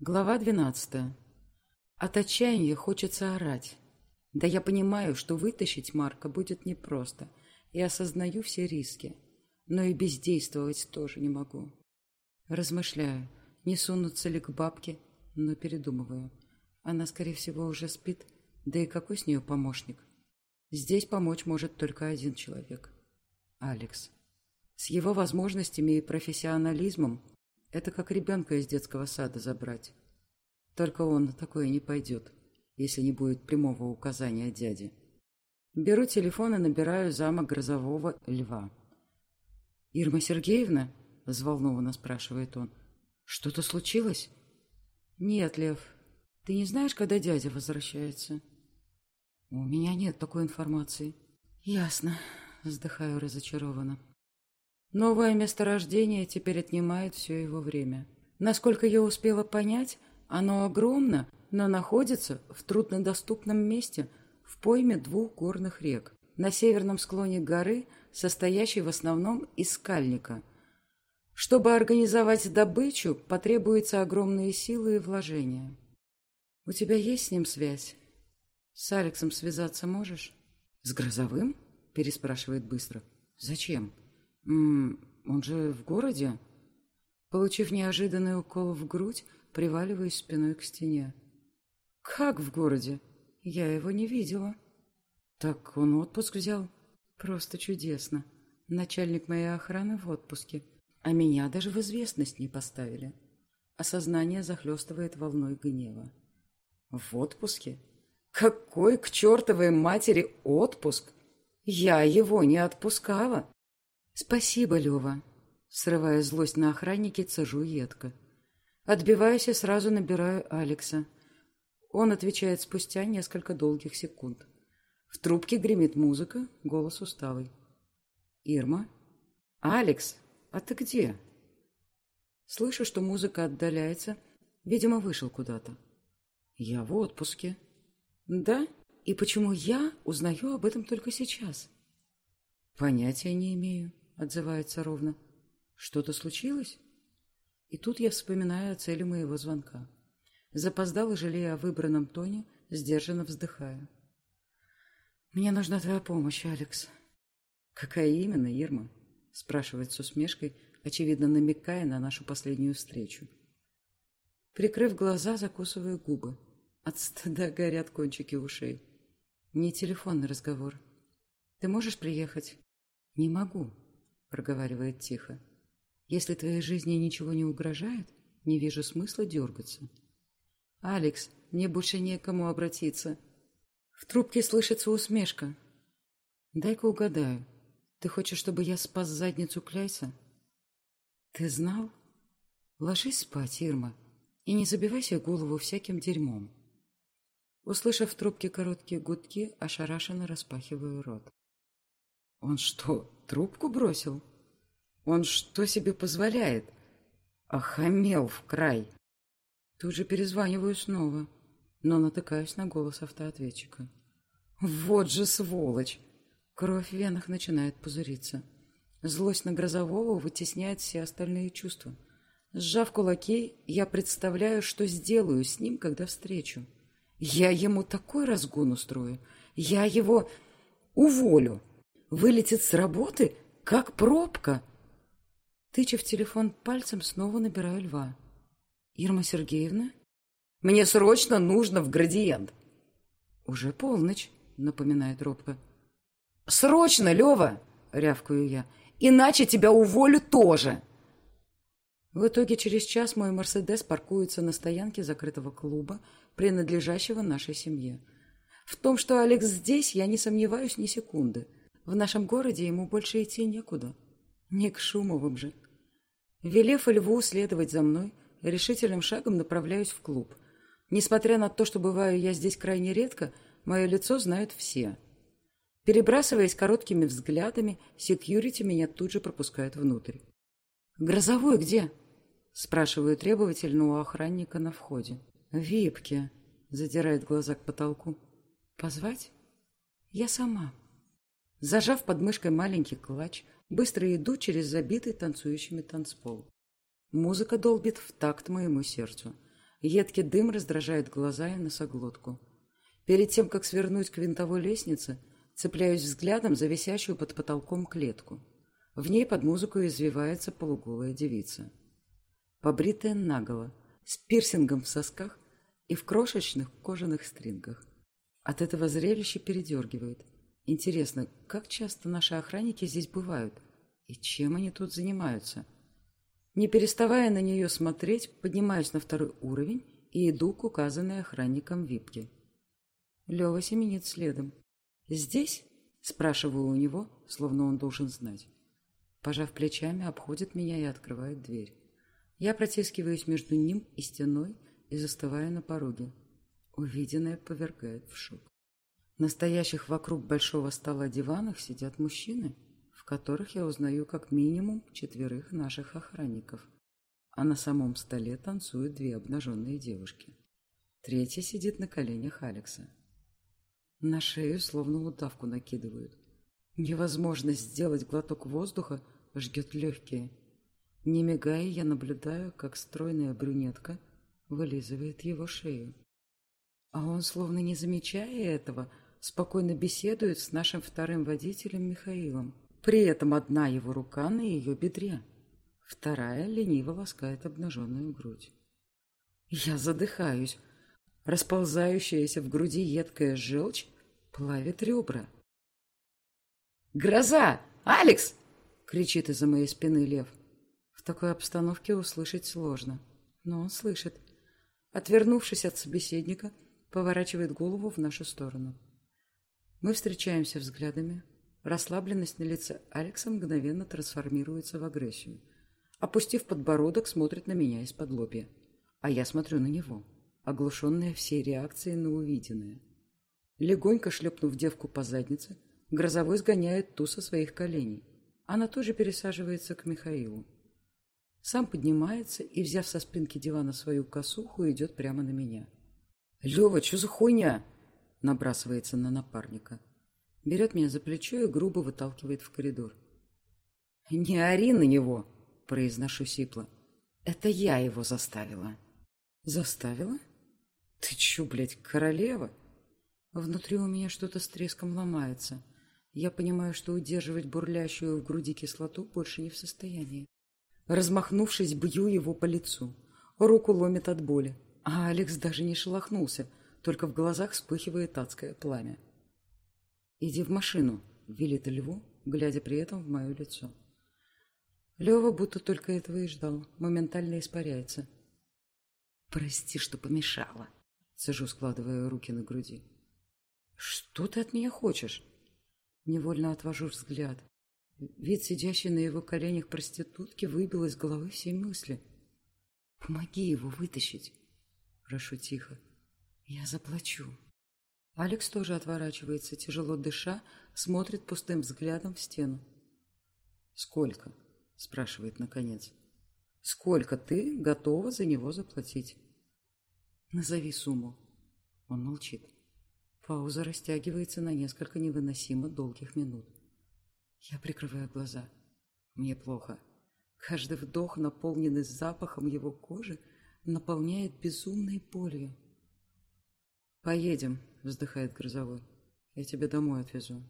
Глава двенадцатая. От отчаяния хочется орать. Да я понимаю, что вытащить Марка будет непросто, и осознаю все риски. Но и бездействовать тоже не могу. Размышляю, не сунуться ли к бабке, но передумываю. Она, скорее всего, уже спит, да и какой с нее помощник? Здесь помочь может только один человек. Алекс. С его возможностями и профессионализмом это как ребенка из детского сада забрать. Только он на такое не пойдет, если не будет прямого указания дяди. Беру телефон и набираю замок грозового льва. «Ирма Сергеевна?» – взволнованно спрашивает он. «Что-то случилось?» «Нет, Лев. Ты не знаешь, когда дядя возвращается?» «У меня нет такой информации». «Ясно», – вздыхаю разочарованно. Новое месторождение теперь отнимает все его время. Насколько я успела понять, оно огромно, но находится в труднодоступном месте в пойме двух горных рек. На северном склоне горы, состоящей в основном из скальника. Чтобы организовать добычу, потребуются огромные силы и вложения. У тебя есть с ним связь? С Алексом связаться можешь? С Грозовым? Переспрашивает быстро. Зачем? Он же в городе? Получив неожиданный укол в грудь, приваливаюсь спиной к стене. Как в городе? Я его не видела. Так он отпуск взял? Просто чудесно. Начальник моей охраны в отпуске, а меня даже в известность не поставили. Осознание захлестывает волной гнева. В отпуске? Какой к чертовой матери отпуск? Я его не отпускала. «Спасибо, Лева!» Срывая злость на охраннике, цежу едко. Отбиваюсь и сразу набираю Алекса. Он отвечает спустя несколько долгих секунд. В трубке гремит музыка, голос усталый. «Ирма?» «Алекс, а ты где?» Слышу, что музыка отдаляется. Видимо, вышел куда-то. «Я в отпуске». «Да? И почему я узнаю об этом только сейчас?» «Понятия не имею» отзывается ровно. Что-то случилось? И тут я вспоминаю о цели моего звонка. Запоздала, жалея о выбранном тоне, сдержанно вздыхая. «Мне нужна твоя помощь, Алекс». «Какая именно, Ирма?» спрашивает с усмешкой, очевидно намекая на нашу последнюю встречу. Прикрыв глаза, закусываю губы. От стыда горят кончики ушей. Не телефонный разговор. «Ты можешь приехать?» «Не могу», — проговаривает тихо. «Если твоей жизни ничего не угрожает, не вижу смысла дергаться». «Алекс, мне больше некому обратиться». В трубке слышится усмешка. «Дай-ка угадаю. Ты хочешь, чтобы я спас задницу Кляйса?» «Ты знал? Ложись спать, Ирма, и не забивай себе голову всяким дерьмом». Услышав в трубке короткие гудки, ошарашенно распахиваю рот. Он что, трубку бросил? Он что себе позволяет? Охамел в край. Тут же перезваниваю снова, но натыкаюсь на голос автоответчика. Вот же сволочь! Кровь в венах начинает пузыриться. Злость на Грозового вытесняет все остальные чувства. Сжав кулаки, я представляю, что сделаю с ним, когда встречу. Я ему такой разгон устрою. Я его уволю вылетит с работы, как пробка. Тыча в телефон пальцем, снова набираю льва. Ирма Сергеевна? Мне срочно нужно в градиент. Уже полночь, напоминает робко. Срочно, Лева, рявкаю я, иначе тебя уволю тоже. В итоге через час мой Мерседес паркуется на стоянке закрытого клуба, принадлежащего нашей семье. В том, что Алекс здесь, я не сомневаюсь ни секунды. В нашем городе ему больше идти некуда. Не к Шумовым же. Велев льву следовать за мной, решительным шагом направляюсь в клуб. Несмотря на то, что бываю я здесь крайне редко, мое лицо знают все. Перебрасываясь короткими взглядами, секьюрити меня тут же пропускают внутрь. «Грозовой где?» — спрашиваю требовательно у охранника на входе. «В випке», — задирает глаза к потолку. «Позвать?» «Я сама». Зажав под мышкой маленький клатч, быстро иду через забитый танцующими танцпол. Музыка долбит в такт моему сердцу. Едкий дым раздражает глаза и носоглотку. Перед тем, как свернуть к винтовой лестнице, цепляюсь взглядом за висящую под потолком клетку. В ней под музыку извивается полуголая девица. Побритая наголо, с пирсингом в сосках и в крошечных кожаных стрингах. От этого зрелища передергивает. Интересно, как часто наши охранники здесь бывают? И чем они тут занимаются? Не переставая на нее смотреть, поднимаюсь на второй уровень и иду к указанной охранникам випке. Лева семенит следом. «Здесь?» – спрашиваю у него, словно он должен знать. Пожав плечами, обходит меня и открывает дверь. Я протискиваюсь между ним и стеной и застываю на пороге. Увиденное повергает в шок. Настоящих вокруг большого стола диванах сидят мужчины, в которых я узнаю как минимум четверых наших охранников. А на самом столе танцуют две обнаженные девушки. Третья сидит на коленях Алекса. На шею словно удавку накидывают. Невозможность сделать глоток воздуха жгет легкие. Не мигая, я наблюдаю, как стройная брюнетка вылизывает его шею. А он, словно не замечая этого, спокойно беседует с нашим вторым водителем Михаилом. При этом одна его рука на ее бедре, вторая лениво ласкает обнаженную грудь. Я задыхаюсь. Расползающаяся в груди едкая желчь плавит ребра. «Гроза! Алекс!» — кричит из-за моей спины лев. В такой обстановке услышать сложно, но он слышит. Отвернувшись от собеседника, поворачивает голову в нашу сторону. Мы встречаемся взглядами. Расслабленность на лице Алекса мгновенно трансформируется в агрессию. Опустив подбородок, смотрит на меня из-под лобья. А я смотрю на него, оглушенная всей реакцией на увиденное. Легонько шлепнув девку по заднице, Грозовой сгоняет ту со своих коленей. Она тоже пересаживается к Михаилу. Сам поднимается и, взяв со спинки дивана свою косуху, идет прямо на меня. «Лева, что за хуйня?» Набрасывается на напарника. Берет меня за плечо и грубо выталкивает в коридор. «Не ори на него!» Произношу сипло. «Это я его заставила». «Заставила? Ты чё, блядь, королева?» Внутри у меня что-то с треском ломается. Я понимаю, что удерживать бурлящую в груди кислоту больше не в состоянии. Размахнувшись, бью его по лицу. Руку ломит от боли. А Алекс даже не шелохнулся, только в глазах вспыхивает адское пламя. «Иди в машину», — велит льву, глядя при этом в мое лицо. Лева будто только этого и ждал, моментально испаряется. «Прости, что помешала», — сижу, складывая руки на груди. «Что ты от меня хочешь?» Невольно отвожу взгляд. Вид сидящей на его коленях проститутки выбил из головы все мысли. «Помоги его вытащить!» Прошу тихо. «Я заплачу». Алекс тоже отворачивается, тяжело дыша, смотрит пустым взглядом в стену. «Сколько?» – спрашивает наконец. «Сколько ты готова за него заплатить?» «Назови сумму». Он молчит. Пауза растягивается на несколько невыносимо долгих минут. Я прикрываю глаза. Мне плохо. Каждый вдох, наполненный запахом его кожи, наполняет безумной болью. «Поедем», — вздыхает Грозовой. «Я тебя домой отвезу.